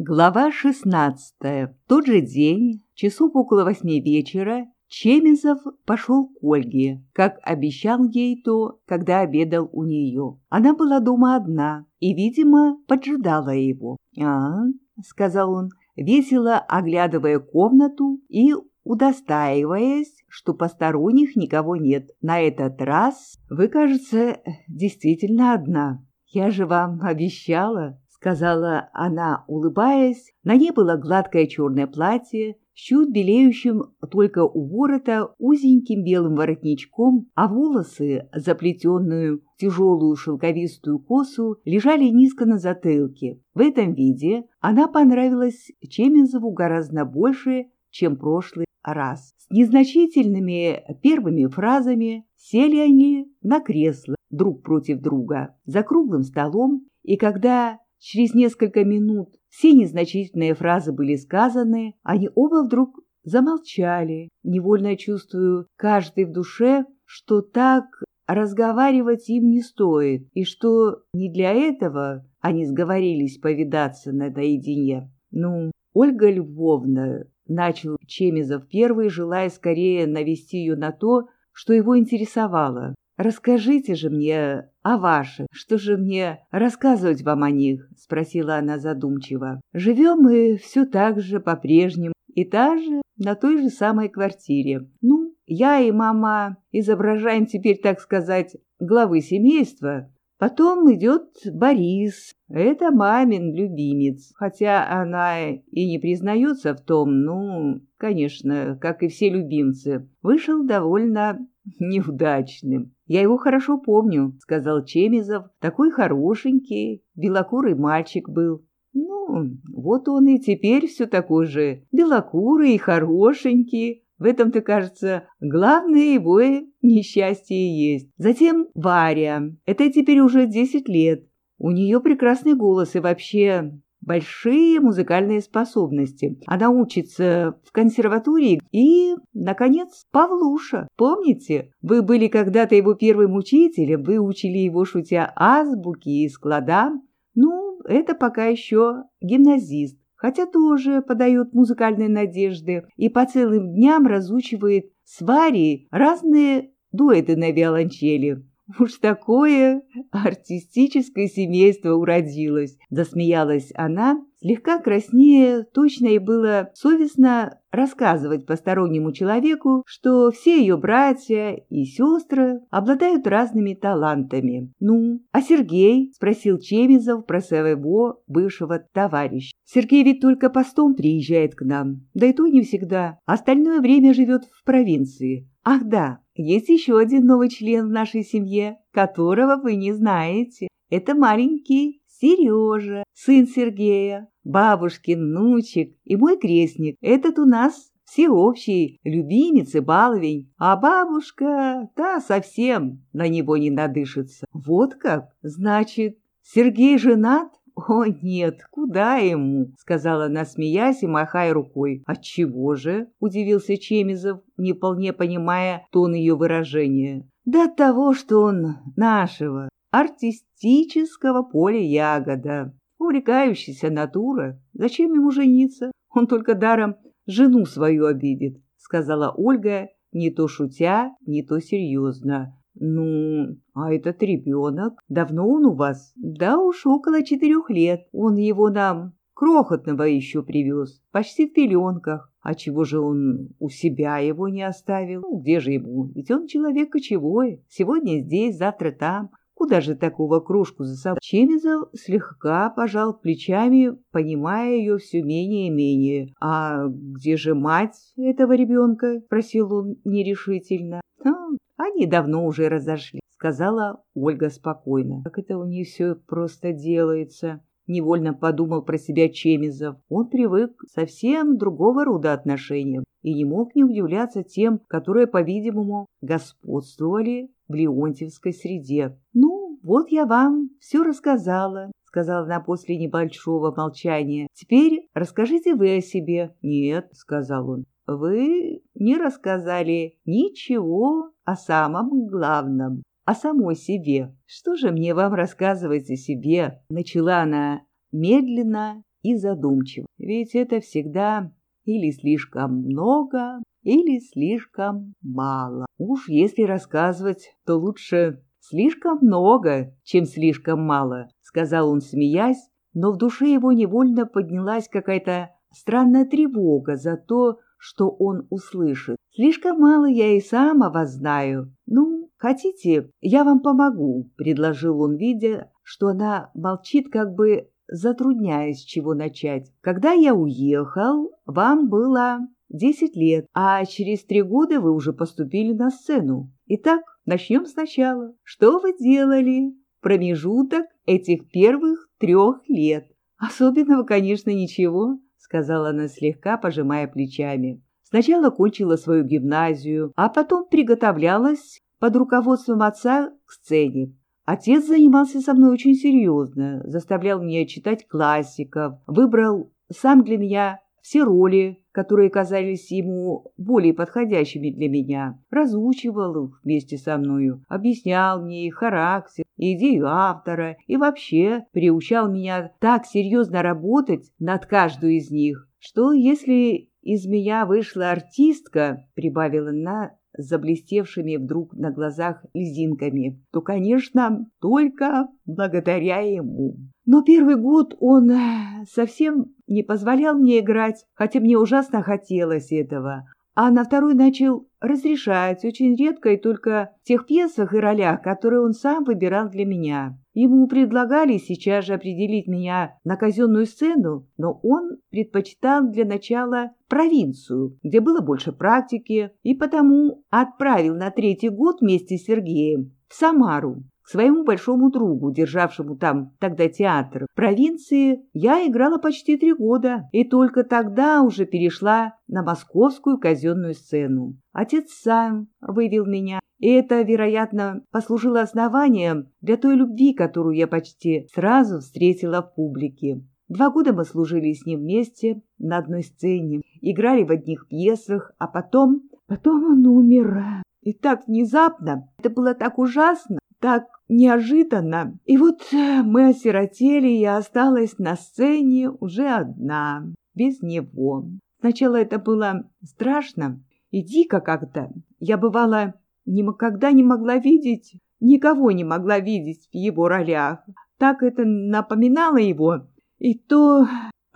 Глава 16. В тот же день, часов около восьми вечера, Чемизов пошел к Ольге, как обещал ей то, когда обедал у нее. Она была дома одна и, видимо, поджидала его. «А, — сказал он, весело оглядывая комнату и удостаиваясь, что посторонних никого нет. На этот раз вы, кажется, действительно одна. Я же вам обещала сказала она, улыбаясь. На ней было гладкое черное платье, с чуть белеющим только у ворота узеньким белым воротничком, а волосы, заплетенную в тяжелую шелковистую косу, лежали низко на затылке. В этом виде она понравилась Чемизову гораздо больше, чем прошлый раз. С незначительными первыми фразами сели они на кресло друг против друга за круглым столом, и когда Через несколько минут все незначительные фразы были сказаны, они оба вдруг замолчали, невольно чувствую каждый в душе, что так разговаривать им не стоит, и что не для этого они сговорились повидаться наедине. Ну, Ольга Львовна, начал Чемизов первый, желая скорее навести ее на то, что его интересовало. «Расскажите же мне о ваших. Что же мне рассказывать вам о них?» — спросила она задумчиво. «Живем мы все так же по-прежнему, и та же на той же самой квартире. Ну, я и мама изображаем теперь, так сказать, главы семейства. Потом идет Борис. Это мамин любимец. Хотя она и не признается в том, ну, конечно, как и все любимцы, вышел довольно неудачным. Я его хорошо помню, сказал Чемизов. Такой хорошенький, белокурый мальчик был. Ну, вот он и теперь все такой же, белокурый и хорошенький. В этом-то, кажется, главное его несчастье есть. Затем Варя. Это теперь уже десять лет. У нее прекрасный голос и вообще большие музыкальные способности. Она учится в консерватории. И, наконец, Павлуша. Помните, вы были когда-то его первым учителем, вы учили его, шутя, азбуки и складам. Ну, это пока еще гимназист, хотя тоже подает музыкальные надежды и по целым дням разучивает с Варей разные дуэты на виолончели. Уж такое артистическое семейство уродилось, засмеялась она, слегка краснее, точно и было совестно рассказывать постороннему человеку, что все ее братья и сестры обладают разными талантами. «Ну, а Сергей?» — спросил Чемизов про своего бывшего товарища. «Сергей ведь только постом приезжает к нам, да и то не всегда. Остальное время живет в провинции. Ах да, есть еще один новый член в нашей семье, которого вы не знаете. Это маленький Сережа, сын Сергея, бабушкин внучек и мой крестник. Этот у нас всеобщий любимец и баловень, а бабушка, та совсем на него не надышится. Вот как? Значит, Сергей женат? «О, нет, куда ему?» — сказала она, смеясь и махая рукой. «Отчего же?» — удивился Чемизов, не вполне понимая тон ее выражения. «Да от того, что он нашего, артистического поля ягода, увлекающаяся натура. Зачем ему жениться? Он только даром жену свою обидит», — сказала Ольга, не то шутя, не то серьезно. «Ну, а этот ребенок? Давно он у вас?» «Да уж около четырех лет. Он его нам крохотного еще привез, почти в пеленках. А чего же он у себя его не оставил? Ну, где же ему? Ведь он человек кочевой. Сегодня здесь, завтра там. Куда же такого кружку за собой? Чемизов слегка пожал плечами, понимая ее все менее и менее. «А где же мать этого ребенка?» — просил он нерешительно. «А, они давно уже разошли, сказала Ольга спокойно. Как это у них все просто делается? Невольно подумал про себя Чемизов. Он привык к совсем другого рода отношениям и не мог не удивляться тем, которые, по-видимому, господствовали в Леонтьевской среде. «Ну, вот я вам все рассказала», — сказала она после небольшого молчания. «Теперь расскажите вы о себе». «Нет», — сказал он, — «вы не рассказали ничего о самом главном, о самой себе. Что же мне вам рассказывать о себе? Начала она медленно и задумчиво. Ведь это всегда или слишком много, или слишком мало. Уж если рассказывать, то лучше слишком много, чем слишком мало, сказал он, смеясь, но в душе его невольно поднялась какая-то странная тревога за то, что он услышит. Слишком мало я и сам о вас знаю. Ну, хотите, я вам помогу, предложил он, видя, что она молчит, как бы затрудняясь, чего начать. Когда я уехал, вам было десять лет, а через три года вы уже поступили на сцену. Итак, начнем сначала. Что вы делали? Промежуток этих первых трех лет. Особенного, конечно, ничего, сказала она слегка, пожимая плечами. Сначала кончила свою гимназию, а потом приготовлялась под руководством отца к сцене. Отец занимался со мной очень серьезно, заставлял меня читать классиков, выбрал сам для меня все роли, которые казались ему более подходящими для меня, разучивал их вместе со мною, объяснял мне их характер, идею автора и вообще приучал меня так серьезно работать над каждой из них, что если из меня вышла артистка, прибавила она заблестевшими вдруг на глазах лизинками, то, конечно, только благодаря ему. Но первый год он э, совсем не позволял мне играть, хотя мне ужасно хотелось этого. А на второй начал разрешать очень редко и только в тех пьесах и ролях, которые он сам выбирал для меня. Ему предлагали сейчас же определить меня на казенную сцену, но он предпочитал для начала провинцию, где было больше практики, и потому отправил на третий год вместе с Сергеем в Самару, своему большому другу, державшему там тогда театр. В провинции я играла почти три года, и только тогда уже перешла на московскую казенную сцену. Отец сам вывел меня, и это, вероятно, послужило основанием для той любви, которую я почти сразу встретила в публике. Два года мы служили с ним вместе на одной сцене, играли в одних пьесах, а потом... Потом он умер. И так внезапно, это было так ужасно, так неожиданно. И вот э, мы осиротели, и я осталась на сцене уже одна, без него. Сначала это было страшно и дико как-то. Я, бывала, никогда не могла видеть, никого не могла видеть в его ролях. Так это напоминало его, и то,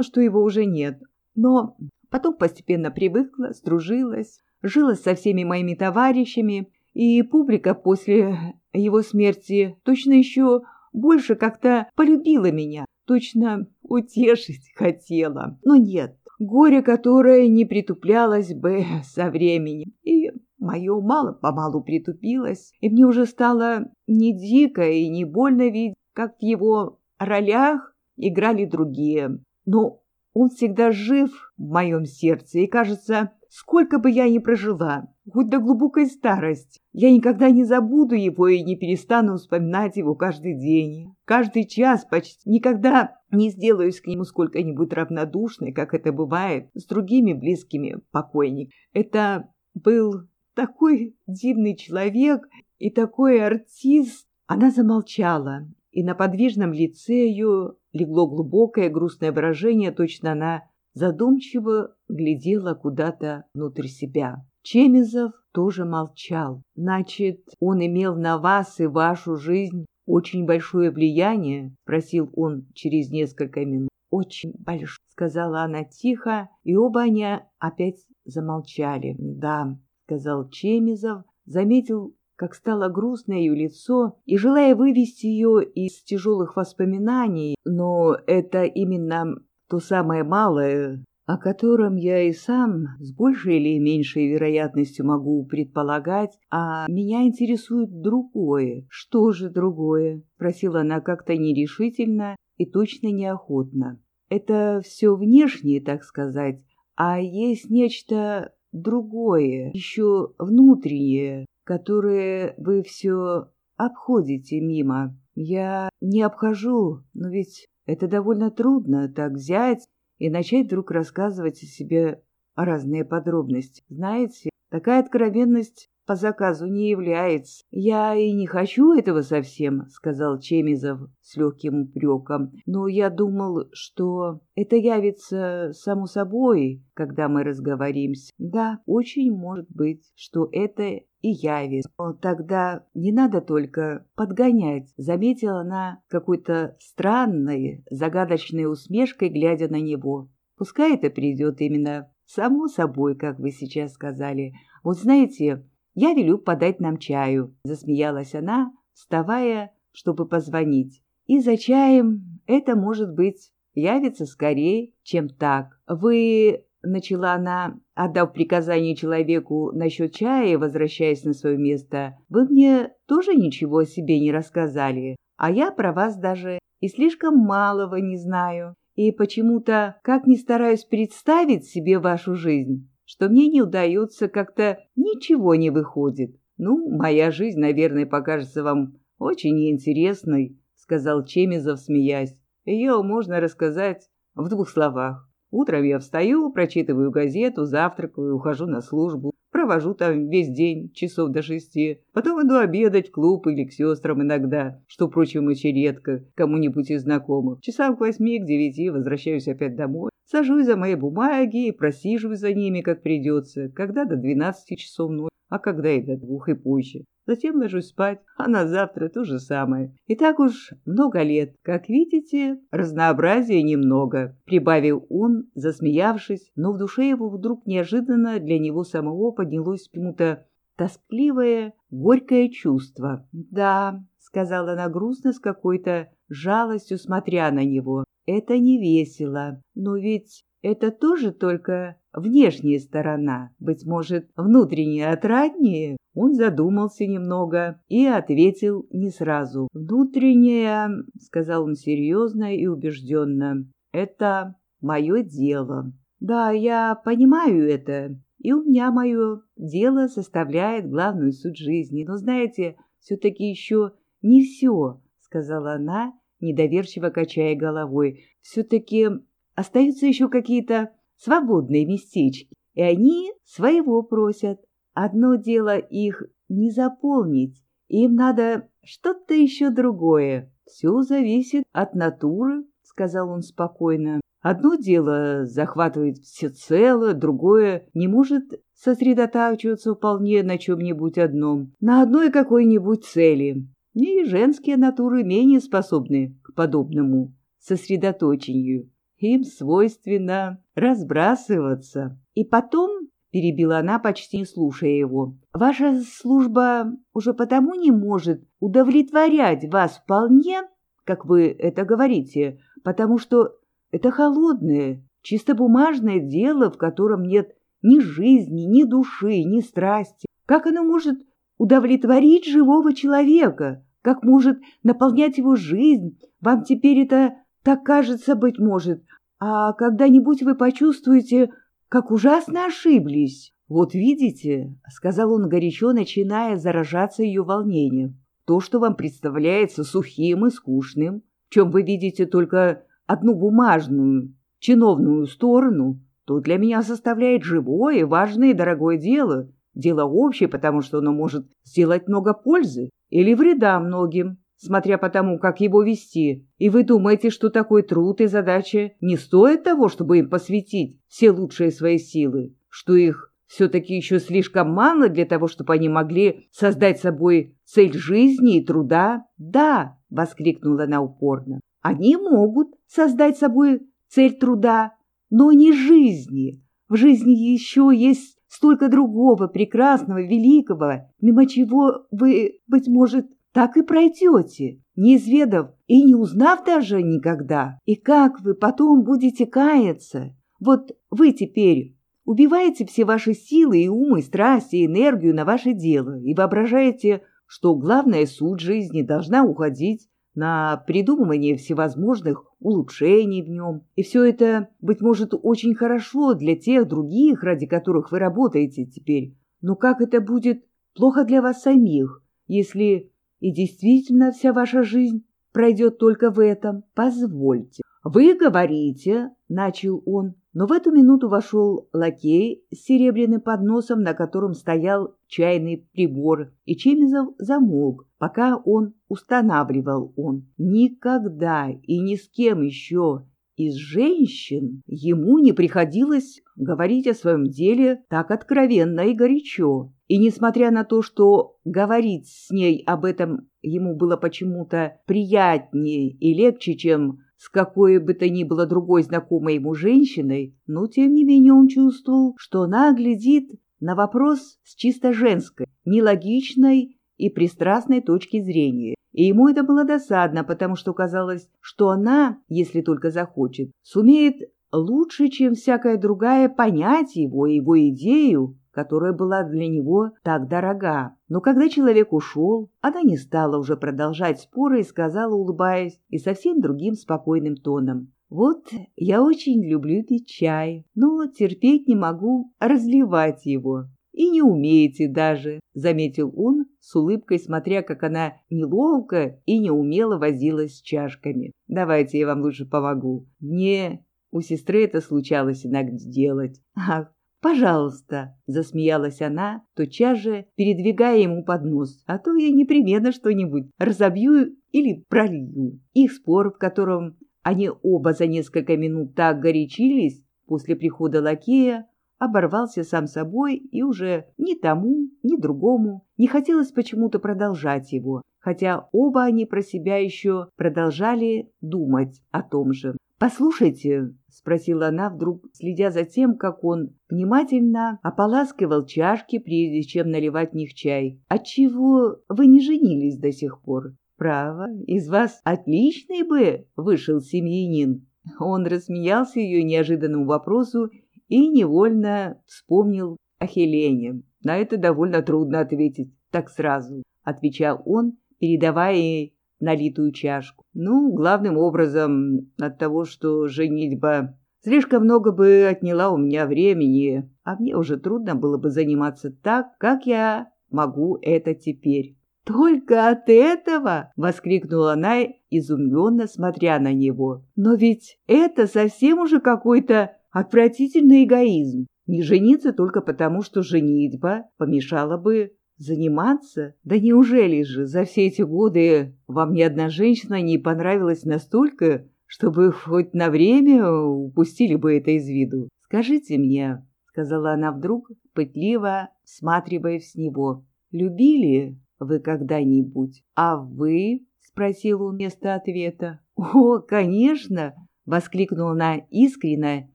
что его уже нет. Но потом постепенно привыкла, стружилась, жила со всеми моими товарищами, и публика после его смерти точно еще больше как-то полюбила меня, точно утешить хотела. Но нет, горе, которое не притуплялось бы со временем. И мое мало-помалу притупилось, и мне уже стало не дико и не больно видеть, как в его ролях играли другие. Но он всегда жив в моем сердце, и, кажется, сколько бы я ни прожила, хоть до глубокой старости, я никогда не забуду его и не перестану вспоминать его каждый день, каждый час почти. Никогда не сделаюсь к нему сколько-нибудь равнодушной, как это бывает с другими близкими покойниками. Это был такой дивный человек и такой артист. Она замолчала, и на подвижном лице ее легло глубокое грустное выражение, точно она задумчиво глядела куда-то внутрь себя. Чемизов тоже молчал. Значит, он имел на вас и вашу жизнь очень большое влияние? Спросил он через несколько минут. Очень большое, сказала она тихо, и оба они опять замолчали. Да, сказал Чемизов, заметил, как стало грустно ее лицо, и, желая вывести ее из тяжелых воспоминаний, но это именно то самое малое, о котором я и сам с большей или меньшей вероятностью могу предполагать, а меня интересует другое. Что же другое? Спросила она как-то нерешительно и точно неохотно. Это все внешнее, так сказать, а есть нечто другое, еще внутреннее, которое вы все обходите мимо. Я не обхожу, но ведь это довольно трудно так взять и начать вдруг рассказывать о себе разные подробности. Знаете, такая откровенность по заказу не является. Я и не хочу этого совсем, сказал Чемизов с легким упреком. Но я думал, что это явится само собой, когда мы разговоримся. Да, очень может быть, что это и явится. Но тогда не надо только подгонять, заметила она какой-то странной, загадочной усмешкой, глядя на него. Пускай это придет именно само собой, как вы сейчас сказали. Вот знаете, я велю подать нам чаю, засмеялась она, вставая, чтобы позвонить. И за чаем это, может быть, явится скорее, чем так. Вы, начала она, отдав приказание человеку насчет чая, возвращаясь на свое место, вы мне тоже ничего о себе не рассказали, а я про вас даже и слишком малого не знаю. И почему-то, как ни стараюсь представить себе вашу жизнь, что мне не удается, как-то ничего не выходит. Ну, моя жизнь, наверное, покажется вам очень неинтересной, сказал Чемизов, смеясь. Ее можно рассказать в двух словах. Утром я встаю, прочитываю газету, завтракаю, ухожу на службу, провожу там весь день, часов до шести. Потом иду обедать в клуб или к сестрам иногда, что, впрочем, очень редко, кому-нибудь из знакомых. Часам к восьми, к девяти возвращаюсь опять домой. Сажусь за мои бумаги и просиживаю за ними, как придется, когда до двенадцати часов ночи, а когда и до двух и позже. Затем ложусь спать, а на завтра то же самое. И так уж много лет. Как видите, разнообразия немного, прибавил он, засмеявшись, но в душе его вдруг неожиданно для него самого поднялось почему-то тоскливое, горькое чувство. «Да», — сказала она грустно с какой-то жалостью, смотря на него, — «это не весело, но ведь это тоже только внешняя сторона, быть может, внутренняя отраднее?» Он задумался немного и ответил не сразу. «Внутренняя», — сказал он серьезно и убежденно, — «это мое дело». «Да, я понимаю это, и у меня мое дело составляет главную суть жизни. Но, знаете, все-таки еще не все», — сказала она, недоверчиво качая головой. «Все-таки остаются еще какие-то свободные местечки, и они своего просят. Одно дело их не заполнить, им надо что-то еще другое. Все зависит от натуры, сказал он спокойно. Одно дело захватывает всецело, другое не может сосредотачиваться вполне на чем-нибудь одном, на одной какой-нибудь цели. И женские натуры менее способны к подобному сосредоточению. Им свойственно разбрасываться. И потом, перебила она, почти не слушая его, ваша служба уже потому не может удовлетворять вас вполне, как вы это говорите, потому что это холодное, чисто бумажное дело, в котором нет ни жизни, ни души, ни страсти. Как оно может удовлетворить живого человека? Как может наполнять его жизнь? Вам теперь это так кажется, быть может. А когда-нибудь вы почувствуете, как ужасно ошиблись. Вот видите, — сказал он горячо, начиная заражаться ее волнением, — то, что вам представляется сухим и скучным, в чем вы видите только одну бумажную, чиновную сторону, то для меня составляет живое, важное и дорогое дело, дело общее, потому что оно может сделать много пользы или вреда многим, смотря по тому, как его вести. И вы думаете, что такой труд и задача не стоит того, чтобы им посвятить все лучшие свои силы, что их все-таки еще слишком мало для того, чтобы они могли создать собой цель жизни и труда? Да, — воскликнула она упорно. Они могут создать собой цель труда, но не жизни. В жизни еще есть столько другого, прекрасного, великого, мимо чего вы, быть может, так и пройдете, не изведав и не узнав даже никогда. И как вы потом будете каяться? Вот вы теперь убиваете все ваши силы и умы, и страсти, и энергию на ваше дело и воображаете, что главная суть жизни должна уходить на придумывание всевозможных улучшений в нем. И все это, быть может, очень хорошо для тех других, ради которых вы работаете теперь. Но как это будет плохо для вас самих, если и действительно вся ваша жизнь пройдет только в этом. Позвольте. Вы говорите, — начал он, Но в эту минуту вошел лакей с серебряным подносом, на котором стоял чайный прибор, и Чемизов замолк, пока он устанавливал он. Никогда и ни с кем еще из женщин ему не приходилось говорить о своем деле так откровенно и горячо. И несмотря на то, что говорить с ней об этом ему было почему-то приятнее и легче, чем с какой бы то ни было другой знакомой ему женщиной, но тем не менее он чувствовал, что она глядит на вопрос с чисто женской, нелогичной и пристрастной точки зрения. И ему это было досадно, потому что казалось, что она, если только захочет, сумеет лучше, чем всякая другая, понять его и его идею, которая была для него так дорога. Но когда человек ушел, она не стала уже продолжать споры и сказала, улыбаясь, и совсем другим спокойным тоном. «Вот я очень люблю пить чай, но терпеть не могу разливать его. И не умеете даже», — заметил он, с улыбкой смотря, как она неловко и неумело возилась с чашками. «Давайте я вам лучше помогу. Мне у сестры это случалось иногда делать. Ах, «Пожалуйста», — засмеялась она, тотчас же передвигая ему поднос, «а то я непременно что-нибудь разобью или пролью». Их спор, в котором они оба за несколько минут так горячились после прихода лакея, оборвался сам собой, и уже ни тому, ни другому не хотелось почему-то продолжать его, хотя оба они про себя еще продолжали думать о том же. «Послушайте», — спросила она вдруг, следя за тем, как он внимательно ополаскивал чашки, прежде чем наливать в них чай. «Отчего вы не женились до сих пор?» «Право, из вас отличный бы вышел семьянин». Он рассмеялся ее неожиданному вопросу и невольно вспомнил о Хелене. На это довольно трудно ответить так сразу, отвечал он, передавая ей налитую чашку. Ну, главным образом от того, что женитьба слишком много бы отняла у меня времени, а мне уже трудно было бы заниматься так, как я могу это теперь. «Только от этого!» — воскликнула она, изумленно смотря на него. «Но ведь это совсем уже какой-то Отвратительный эгоизм. Не жениться только потому, что женитьба помешала бы заниматься? Да неужели же за все эти годы вам ни одна женщина не понравилась настолько, чтобы хоть на время упустили бы это из виду? Скажите мне, — сказала она вдруг, пытливо всматриваясь в него, — любили вы когда-нибудь? А вы? — спросил он вместо ответа. — О, конечно! — воскликнула она искренне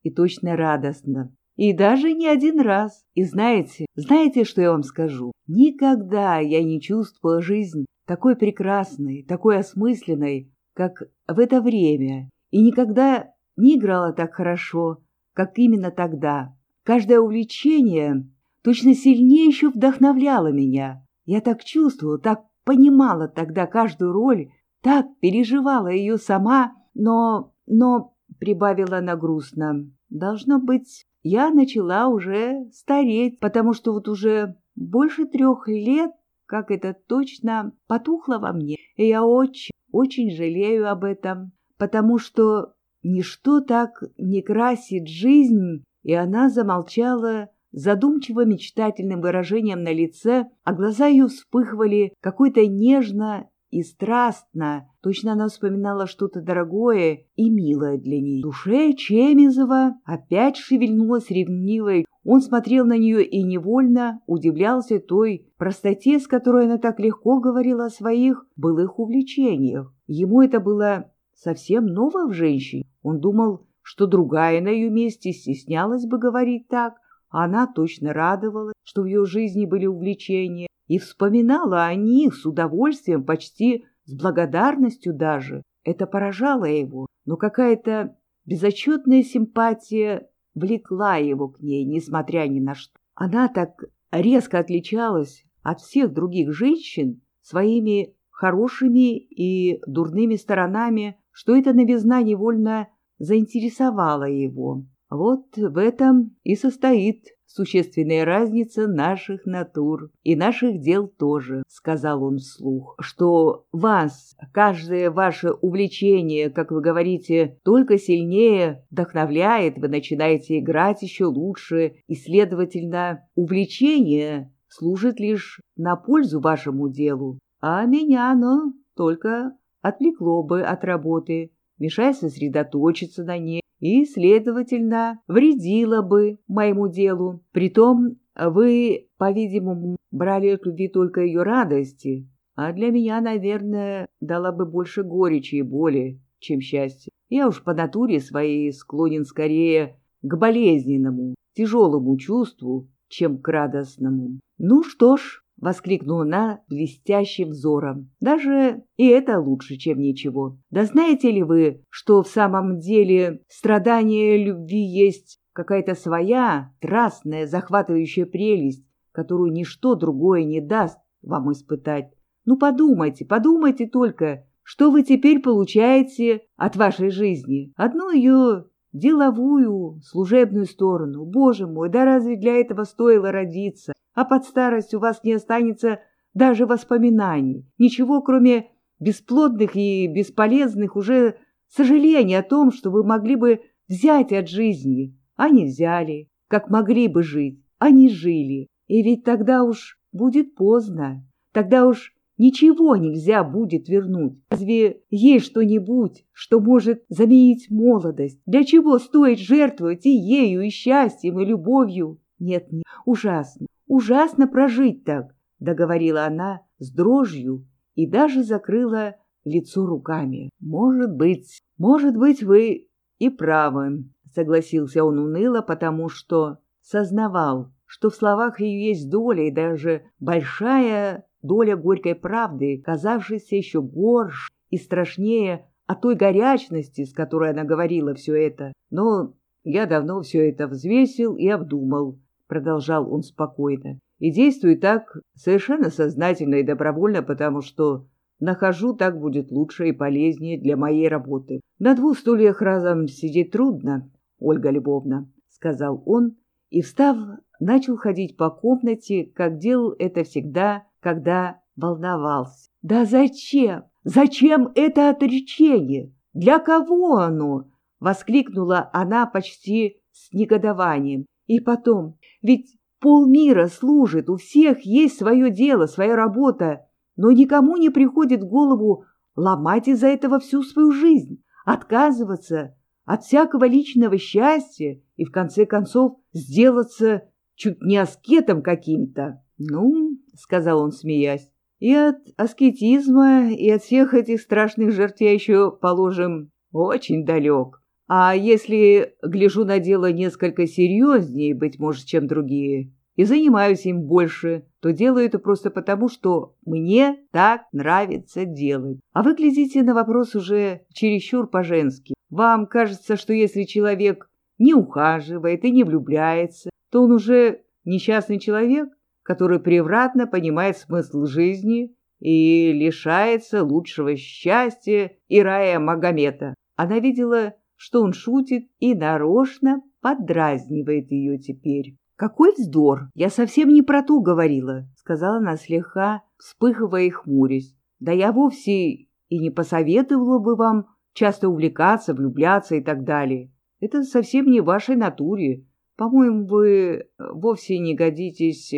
и точно радостно. И даже не один раз. И знаете, знаете, что я вам скажу? Никогда я не чувствовала жизнь такой прекрасной, такой осмысленной, как в это время, и никогда не играла так хорошо, как именно тогда. Каждое увлечение точно сильнее еще вдохновляло меня. Я так чувствовала, так понимала тогда каждую роль, так переживала ее сама, но но, — прибавила она грустно, — должно быть, я начала уже стареть, потому что вот уже больше трех лет, как это точно, потухло во мне, и я очень, очень жалею об этом, потому что ничто так не красит жизнь, и она замолчала, задумчиво мечтательным выражением на лице, а глаза ее вспыхивали какой-то нежно и страстно, точно она вспоминала что-то дорогое и милое для нее. В душе Чемизова опять шевельнулась ревнивой. Он смотрел на нее и невольно удивлялся той простоте, с которой она так легко говорила о своих былых увлечениях. Ему это было совсем ново в женщине. Он думал, что другая на ее месте стеснялась бы говорить так, а она точно радовалась, что в ее жизни были увлечения, и вспоминала о них с удовольствием, почти с благодарностью даже. Это поражало его, но какая-то безотчетная симпатия влекла его к ней, несмотря ни на что. Она так резко отличалась от всех других женщин своими хорошими и дурными сторонами, что эта новизна невольно заинтересовала его. Вот в этом и состоит существенная разница наших натур и наших дел тоже, сказал он вслух, что вас, каждое ваше увлечение, как вы говорите, только сильнее вдохновляет, вы начинаете играть еще лучше, и, следовательно, увлечение служит лишь на пользу вашему делу, а меня оно только отвлекло бы от работы, мешая сосредоточиться на ней и, следовательно, вредило бы моему делу. Притом вы, по-видимому, брали от любви только ее радости, а для меня, наверное, дала бы больше горечи и боли, чем счастья. Я уж по натуре своей склонен скорее к болезненному, тяжелому чувству, чем к радостному. Ну что ж, — воскликнула она блестящим взором. «Даже и это лучше, чем ничего. Да знаете ли вы, что в самом деле страдание любви есть какая-то своя, страстная, захватывающая прелесть, которую ничто другое не даст вам испытать? Ну подумайте, подумайте только, что вы теперь получаете от вашей жизни? Одну ее деловую, служебную сторону. Боже мой, да разве для этого стоило родиться? а под старость у вас не останется даже воспоминаний, ничего, кроме бесплодных и бесполезных уже сожалений о том, что вы могли бы взять от жизни, а не взяли, как могли бы жить, а не жили. И ведь тогда уж будет поздно, тогда уж ничего нельзя будет вернуть. Разве есть что-нибудь, что может заменить молодость? Для чего стоит жертвовать и ею, и счастьем, и любовью? Нет, нет, ужасно, Ужасно прожить так, — договорила она с дрожью и даже закрыла лицо руками. Может быть, может быть, вы и правы, — согласился он уныло, потому что сознавал, что в словах ее есть доля и даже большая доля горькой правды, казавшейся еще горше и страшнее от той горячности, с которой она говорила все это. Но я давно все это взвесил и обдумал, продолжал он спокойно, и действую так совершенно сознательно и добровольно, потому что нахожу, так будет лучше и полезнее для моей работы. На двух стульях разом сидеть трудно, Ольга Львовна, сказал он, и, встав, начал ходить по комнате, как делал это всегда, когда волновался. «Да зачем? Зачем это отречение? Для кого оно?» — воскликнула она почти с негодованием. «И потом, ведь полмира служит, у всех есть свое дело, своя работа, но никому не приходит в голову ломать из-за этого всю свою жизнь, отказываться от всякого личного счастья и, в конце концов, сделаться чуть не аскетом каким-то. «Ну, — сказал он, смеясь, — и от аскетизма, и от всех этих страшных жертв я еще, положим, очень далек. А если гляжу на дело несколько серьезнее, быть может, чем другие, и занимаюсь им больше, то делаю это просто потому, что мне так нравится делать. А вы глядите на вопрос уже чересчур по-женски. Вам кажется, что если человек не ухаживает и не влюбляется, то он уже несчастный человек, который превратно понимает смысл жизни и лишается лучшего счастья и рая Магомета. Она видела что он шутит и нарочно подразнивает ее теперь. «Какой вздор! Я совсем не про то говорила», — сказала она слегка, вспыхивая и хмурясь. «Да я вовсе и не посоветовала бы вам часто увлекаться, влюбляться и так далее. Это совсем не вашей натуре. По-моему, вы вовсе не годитесь...»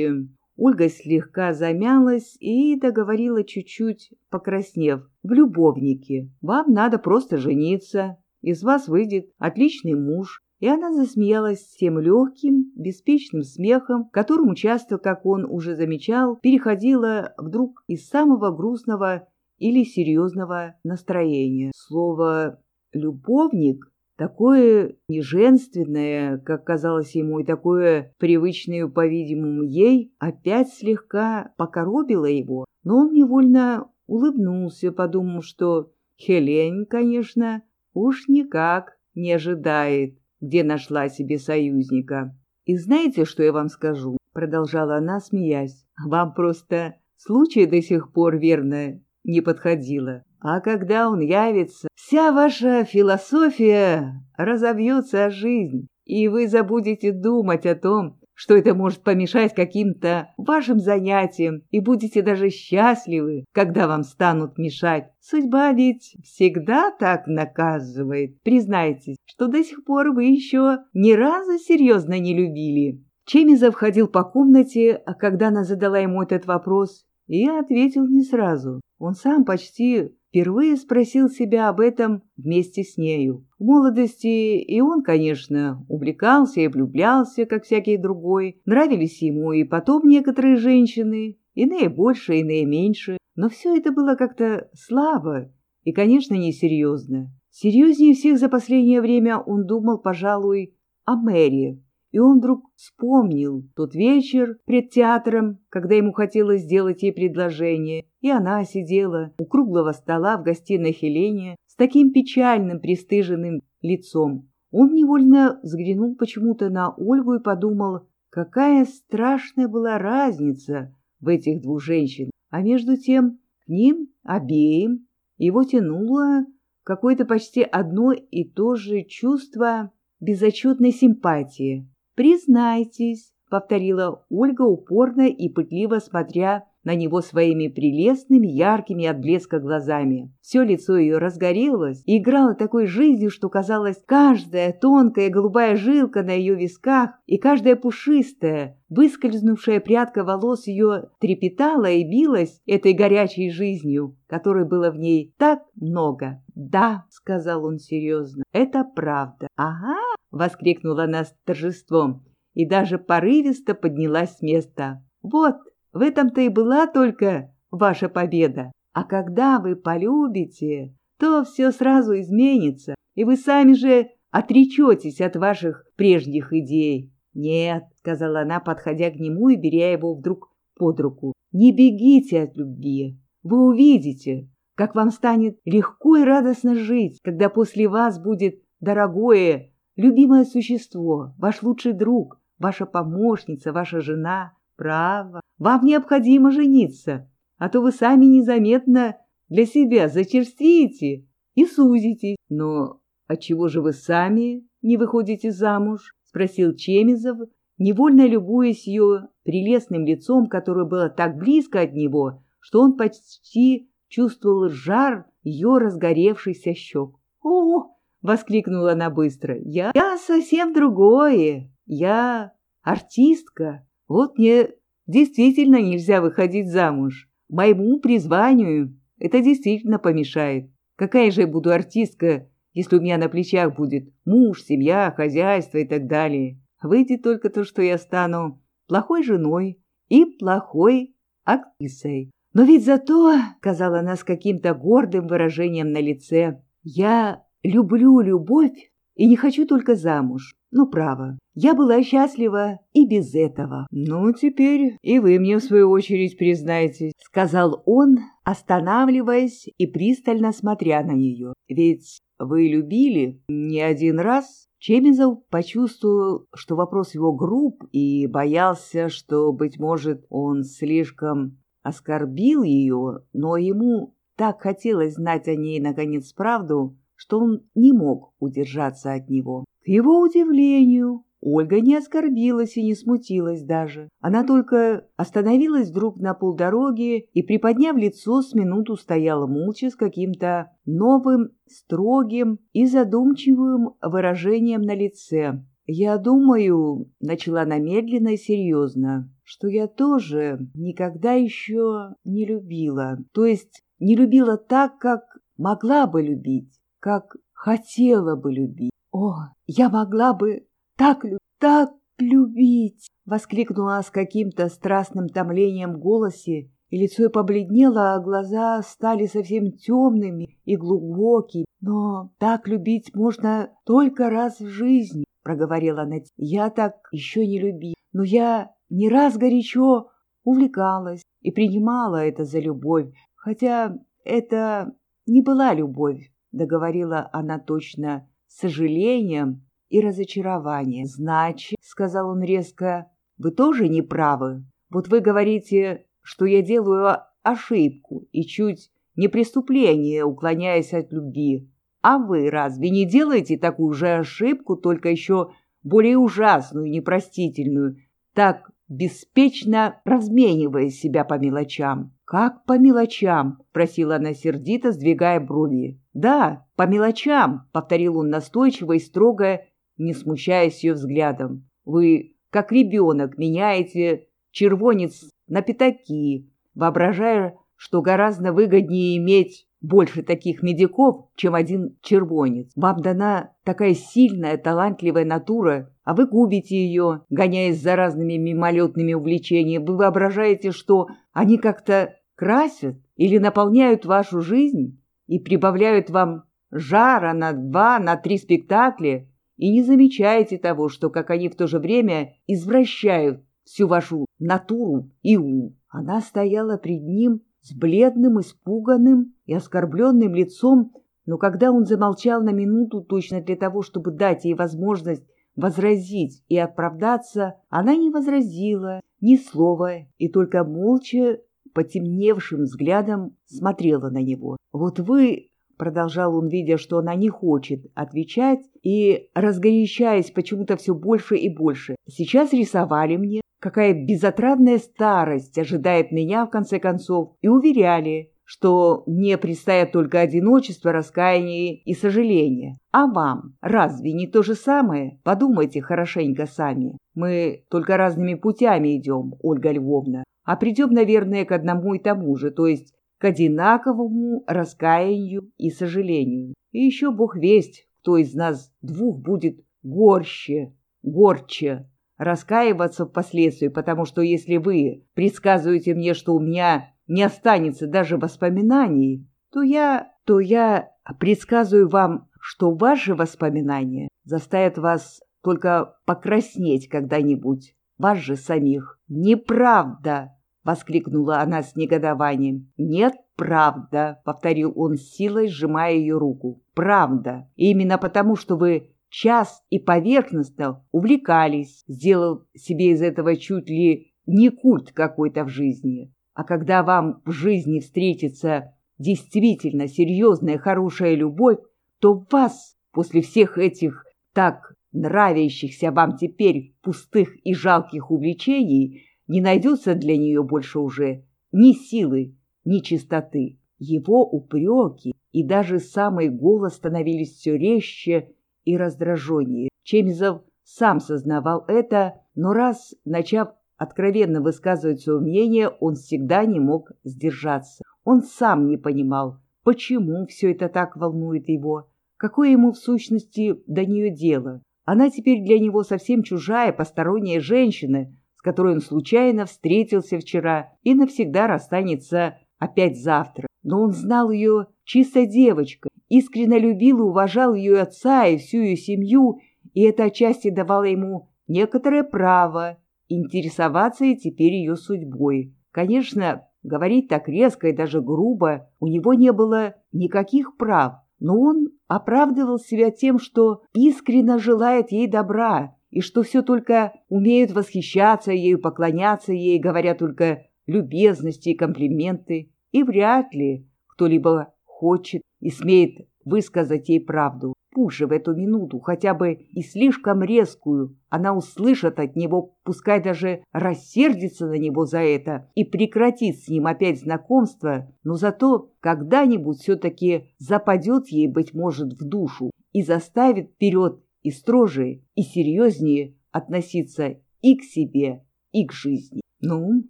Ольга слегка замялась и договорила чуть-чуть, покраснев. «В любовнике. Вам надо просто жениться, из вас выйдет отличный муж». И она засмеялась тем легким, беспечным смехом, которому часто, как он уже замечал, переходила вдруг из самого грустного или серьезного настроения. Слово «любовник» такое неженственное, как казалось ему, и такое привычное, по-видимому, ей, опять слегка покоробило его, но он невольно улыбнулся, подумав, что Хелен, конечно, уж никак не ожидает, где нашла себе союзника. «И знаете, что я вам скажу?» — продолжала она, смеясь. «Вам просто случай до сих пор, верно, не подходило. А когда он явится, вся ваша философия разовьется о жизнь, и вы забудете думать о том, что это может помешать каким-то вашим занятиям, и будете даже счастливы, когда вам станут мешать. Судьба ведь всегда так наказывает. Признайтесь, что до сих пор вы еще ни разу серьезно не любили. Чемизов ходил по комнате, а когда она задала ему этот вопрос, и ответил не сразу. Он сам почти впервые спросил себя об этом вместе с нею. В молодости и он, конечно, увлекался и влюблялся, как всякий другой. Нравились ему и потом некоторые женщины, иные больше, иные меньше. Но все это было как-то слабо и, конечно, несерьезно. Серьезнее всех за последнее время он думал, пожалуй, о Мэри, и он вдруг вспомнил тот вечер пред театром, когда ему хотелось сделать ей предложение, и она сидела у круглого стола в гостиной Хелене с таким печальным, пристыженным лицом. Он невольно взглянул почему-то на Ольгу и подумал, какая страшная была разница в этих двух женщинах. А между тем к ним обеим его тянуло какое-то почти одно и то же чувство безотчетной симпатии. «Признайтесь», — повторила Ольга упорно и пытливо смотря на него своими прелестными, яркими от блеска глазами. Все лицо ее разгорелось и играло такой жизнью, что казалось, каждая тонкая голубая жилка на ее висках и каждая пушистая, выскользнувшая прядка волос ее трепетала и билась этой горячей жизнью, которой было в ней так много. «Да», — сказал он серьезно, — «это правда». «Ага», — воскликнула она с торжеством и даже порывисто поднялась с места. «Вот, в этом-то и была только ваша победа. А когда вы полюбите, то все сразу изменится, и вы сами же отречетесь от ваших прежних идей». «Нет», — сказала она, подходя к нему и беря его вдруг под руку, — «не бегите от любви. Вы увидите, как вам станет легко и радостно жить, когда после вас будет дорогое Любимое существо, ваш лучший друг, ваша помощница, ваша жена. Право, вам необходимо жениться, а то вы сами незаметно для себя зачерствите и сузитесь. Но отчего же вы сами не выходите замуж? Спросил Чемизов, невольно любуясь ее прелестным лицом, которое было так близко от него, что он почти чувствовал жар ее разгоревшихся щек. «О, — воскликнула она быстро. «Я, я совсем другое. Я артистка. Вот мне действительно нельзя выходить замуж. Моему призванию это действительно помешает. Какая же я буду артистка, если у меня на плечах будет муж, семья, хозяйство и так далее? Выйдет только то, что я стану плохой женой и плохой актрисой. Но ведь зато, — сказала она с каким-то гордым выражением на лице, — я Люблю любовь и не хочу только замуж. Ну, право, я была счастлива и без этого. Ну, теперь и вы мне в свою очередь признаетесь, сказал он, останавливаясь и пристально смотря на нее. Ведь вы любили не один раз? Чемизов почувствовал, что вопрос его груб, и боялся, что, быть может, он слишком оскорбил ее, но ему так хотелось знать о ней, наконец, правду, что он не мог удержаться от него. К его удивлению, Ольга не оскорбилась и не смутилась даже. Она только остановилась вдруг на полдороги и, приподняв лицо, с минуту стояла молча с каким-то новым, строгим и задумчивым выражением на лице. «Я думаю», — начала она медленно и серьезно, «что я тоже никогда еще не любила. То есть не любила так, как могла бы любить как хотела бы любить. О, я могла бы так, так любить! Воскликнула с каким-то страстным томлением в голосе, и лицо побледнело, а глаза стали совсем темными и глубокими. Но так любить можно только раз в жизни, проговорила она. Я так еще не любила, но я не раз горячо увлекалась и принимала это за любовь, хотя это не была любовь, договорила она точно, с сожалением и разочарованием. «Значит, — сказал он резко, — вы тоже не правы. Вот вы говорите, что я делаю ошибку и чуть не преступление, уклоняясь от любви. А вы разве не делаете такую же ошибку, только еще более ужасную, непростительную, так беспечно разменивая себя по мелочам. «Как по мелочам?» — просила она сердито, сдвигая брови. «Да, по мелочам», — повторил он настойчиво и строго, не смущаясь ее взглядом. «Вы, как ребенок, меняете червонец на пятаки, воображая, что гораздо выгоднее иметь больше таких медиков, чем один червонец. Вам дана такая сильная, талантливая натура, а вы губите ее, гоняясь за разными мимолетными увлечениями. Вы воображаете, что они как-то красят или наполняют вашу жизнь и прибавляют вам жара на два, на три спектакля, и не замечаете того, что, как они в то же время извращают всю вашу натуру и ум. Она стояла пред ним с бледным, испуганным и оскорбленным лицом, но когда он замолчал на минуту точно для того, чтобы дать ей возможность возразить и оправдаться, она не возразила ни слова и только молча потемневшим взглядом смотрела на него. «Вот вы, — продолжал он, видя, что она не хочет отвечать и разгорячаясь почему-то все больше и больше, — сейчас рисовали мне, какая безотрадная старость ожидает меня в конце концов, и уверяли, что мне предстоят только одиночество, раскаяние и сожаление. А вам разве не то же самое? Подумайте хорошенько сами. Мы только разными путями идем, Ольга Львовна, а придем, наверное, к одному и тому же, то есть к одинаковому раскаянию и сожалению. И еще Бог весть, кто из нас двух будет горще, горче раскаиваться впоследствии, потому что если вы предсказываете мне, что у меня не останется даже воспоминаний, то я, то я предсказываю вам, что ваши воспоминания заставят вас только покраснеть когда-нибудь, вас же самих. Неправда! — воскликнула она с негодованием. «Нет, правда», — повторил он с силой, сжимая ее руку. «Правда. И именно потому, что вы час и поверхностно увлекались, сделал себе из этого чуть ли не культ какой-то в жизни. А когда вам в жизни встретится действительно серьезная хорошая любовь, то вас после всех этих так нравящихся вам теперь пустых и жалких увлечений не найдется для нее больше уже ни силы, ни чистоты. Его упреки и даже самый голос становились все резче и раздраженнее. Чемизов сам сознавал это, но раз, начав откровенно высказывать свое мнение, он всегда не мог сдержаться. Он сам не понимал, почему все это так волнует его, какое ему в сущности до нее дело. Она теперь для него совсем чужая, посторонняя женщина, с которой он случайно встретился вчера и навсегда расстанется опять завтра. Но он знал ее чистой девочкой, искренне любил и уважал ее отца и всю ее семью, и это отчасти давало ему некоторое право интересоваться теперь ее судьбой. Конечно, говорить так резко и даже грубо у него не было никаких прав, но он оправдывал себя тем, что искренне желает ей добра, и что все только умеют восхищаться ею, поклоняться ей, говоря только любезности и комплименты, и вряд ли кто-либо хочет и смеет высказать ей правду. Пусть в эту минуту, хотя бы и слишком резкую, она услышит от него, пускай даже рассердится на него за это и прекратит с ним опять знакомство, но зато когда-нибудь все-таки западет ей, быть может, в душу и заставит вперед и строже, и серьезнее относиться и к себе, и к жизни. «Ну,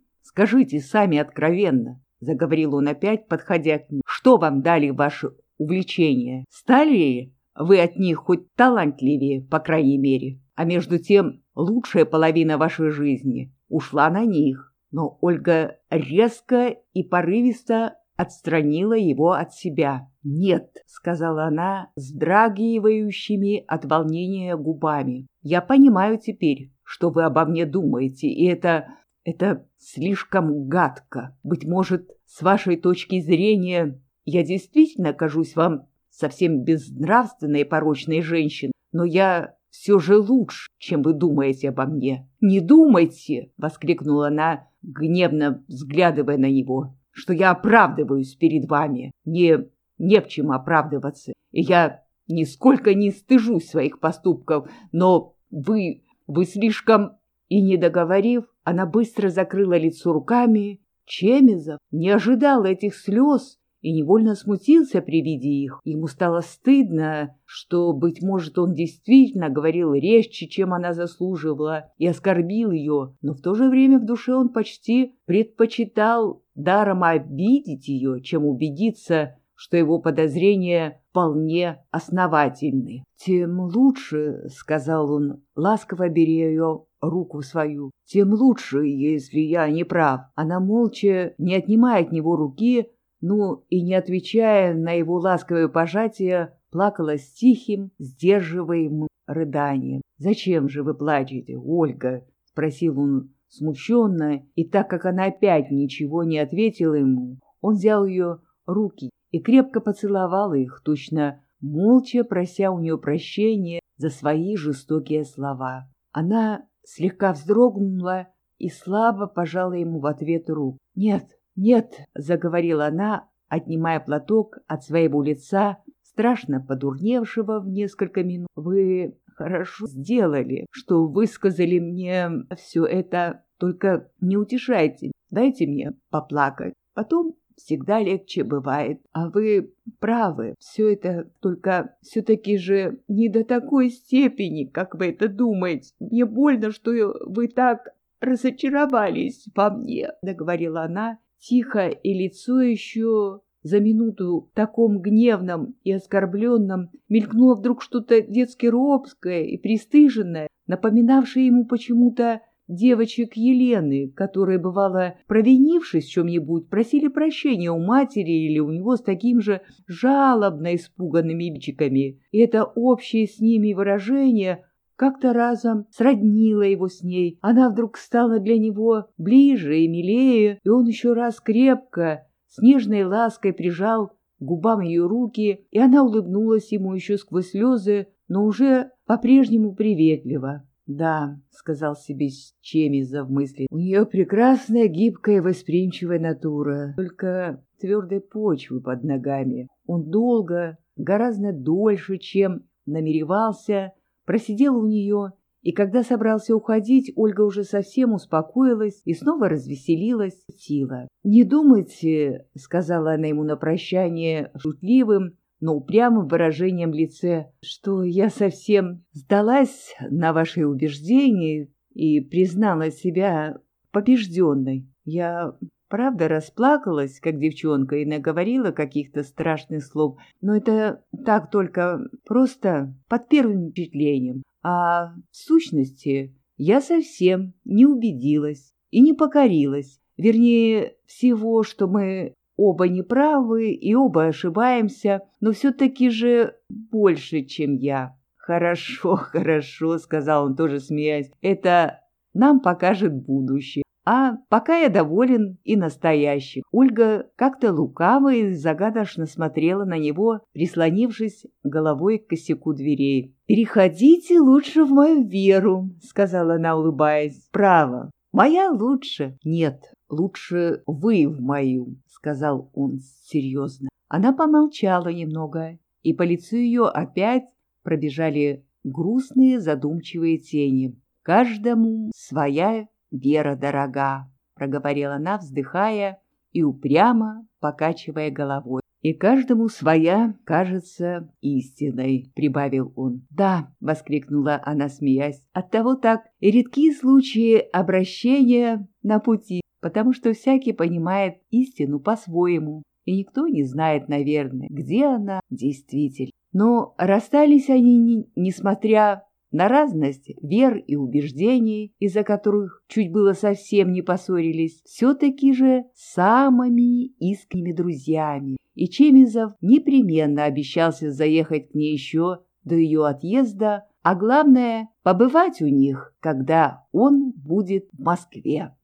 скажите сами откровенно», — заговорил он опять, подходя к ней, — «что вам дали ваши увлечения? Стали вы от них хоть талантливее, по крайней мере? А между тем лучшая половина вашей жизни ушла на них». Но Ольга резко и порывисто отстранила его от себя. «Нет», — сказала она, сдрагивающими от волнения губами. «Я понимаю теперь, что вы обо мне думаете, и это... это слишком гадко. Быть может, с вашей точки зрения, я действительно кажусь вам совсем безнравственной и порочной женщиной, но я все же лучше, чем вы думаете обо мне. «Не думайте!» — воскликнула она, гневно взглядывая на него что я оправдываюсь перед вами. Мне не в чем оправдываться, и я нисколько не стыжусь своих поступков, но вы, вы слишком...» И, не договорив, Она быстро закрыла лицо руками. Чемизов не ожидал этих слез и невольно смутился при виде их. Ему стало стыдно, что, быть может, он действительно говорил резче, чем она заслуживала, и оскорбил ее, но в то же время в душе он почти предпочитал даром обидеть ее, чем убедиться, что его подозрения вполне основательны. «Тем лучше», — сказал он, ласково беря ее руку свою, — «тем лучше, если я не прав». Она молча, не отнимая от него руки, ну и не отвечая на его ласковое пожатие, плакала с тихим, сдерживаемым рыданием. «Зачем же вы плачете, Ольга?» — спросил он смущенно, и так как она опять ничего не ответила ему, он взял ее руки и крепко поцеловал их, точно молча прося у нее прощения за свои жестокие слова. Она слегка вздрогнула и слабо пожала ему в ответ руку. «Нет, «Нет», — заговорила она, отнимая платок от своего лица, страшно подурневшего в несколько минут. «Вы хорошо сделали, что высказали мне все это, только не утешайте, дайте мне поплакать. Потом всегда легче бывает. А вы правы, все это только все-таки же не до такой степени, как вы это думаете. Мне больно, что вы так разочаровались во мне», — договорила она Тихо и лицо еще за минуту в таком гневном и оскорбленном мелькнуло вдруг что-то детски робское и пристыженное, напоминавшее ему почему-то девочек Елены, которые, бывало, провинившись в чем-нибудь, просили прощения у матери или у него с таким же жалобно испуганными бичиками. И это общее с ними выражение как-то разом сроднила его с ней. Она вдруг стала для него ближе и милее, и он еще раз крепко, с нежной лаской прижал губам ее руки, и она улыбнулась ему еще сквозь слезы, но уже по-прежнему приветливо. «Да», — сказал себе Чемиза в мысли, — «у нее прекрасная, гибкая, восприимчивая натура, только твердой почвы под ногами. Он долго, гораздо дольше, чем намеревался, просидел у нее, и когда собрался уходить, Ольга уже совсем успокоилась и снова развеселилась, сила. «Не думайте», — сказала она ему на прощание шутливым, но упрямым выражением лице, что я совсем сдалась на ваши убеждения и признала себя побежденной. Я Правда, расплакалась, как девчонка, и наговорила каких-то страшных слов, но это так только просто под первым впечатлением. А в сущности я совсем не убедилась и не покорилась. Вернее, всего, что мы оба неправы и оба ошибаемся, но все-таки же больше, чем я. «Хорошо, хорошо», — сказал он тоже смеясь, — «это нам покажет будущее. А пока я доволен и настоящим. Ольга как-то лукаво и загадочно смотрела на него, прислонившись головой к косяку дверей. «Переходите лучше в мою веру», — сказала она, улыбаясь. «Право, моя лучше». «Нет, лучше вы в мою», — сказал он серьезно. Она помолчала немного, и по лицу ее опять пробежали грустные задумчивые тени. Каждому своя Вера дорога, проговорила она, вздыхая и упрямо покачивая головой. И каждому своя кажется истиной, прибавил он. Да, воскликнула она, смеясь. Оттого так и редкие случаи обращения на пути, потому что всякий понимает истину по-своему, и никто не знает, наверное, где она действительно. Но расстались они, несмотря на разность вер и убеждений, из-за которых чуть было совсем не поссорились, все-таки же самыми искренними друзьями. И Чемизов непременно обещался заехать к ней еще до ее отъезда, а главное — побывать у них, когда он будет в Москве.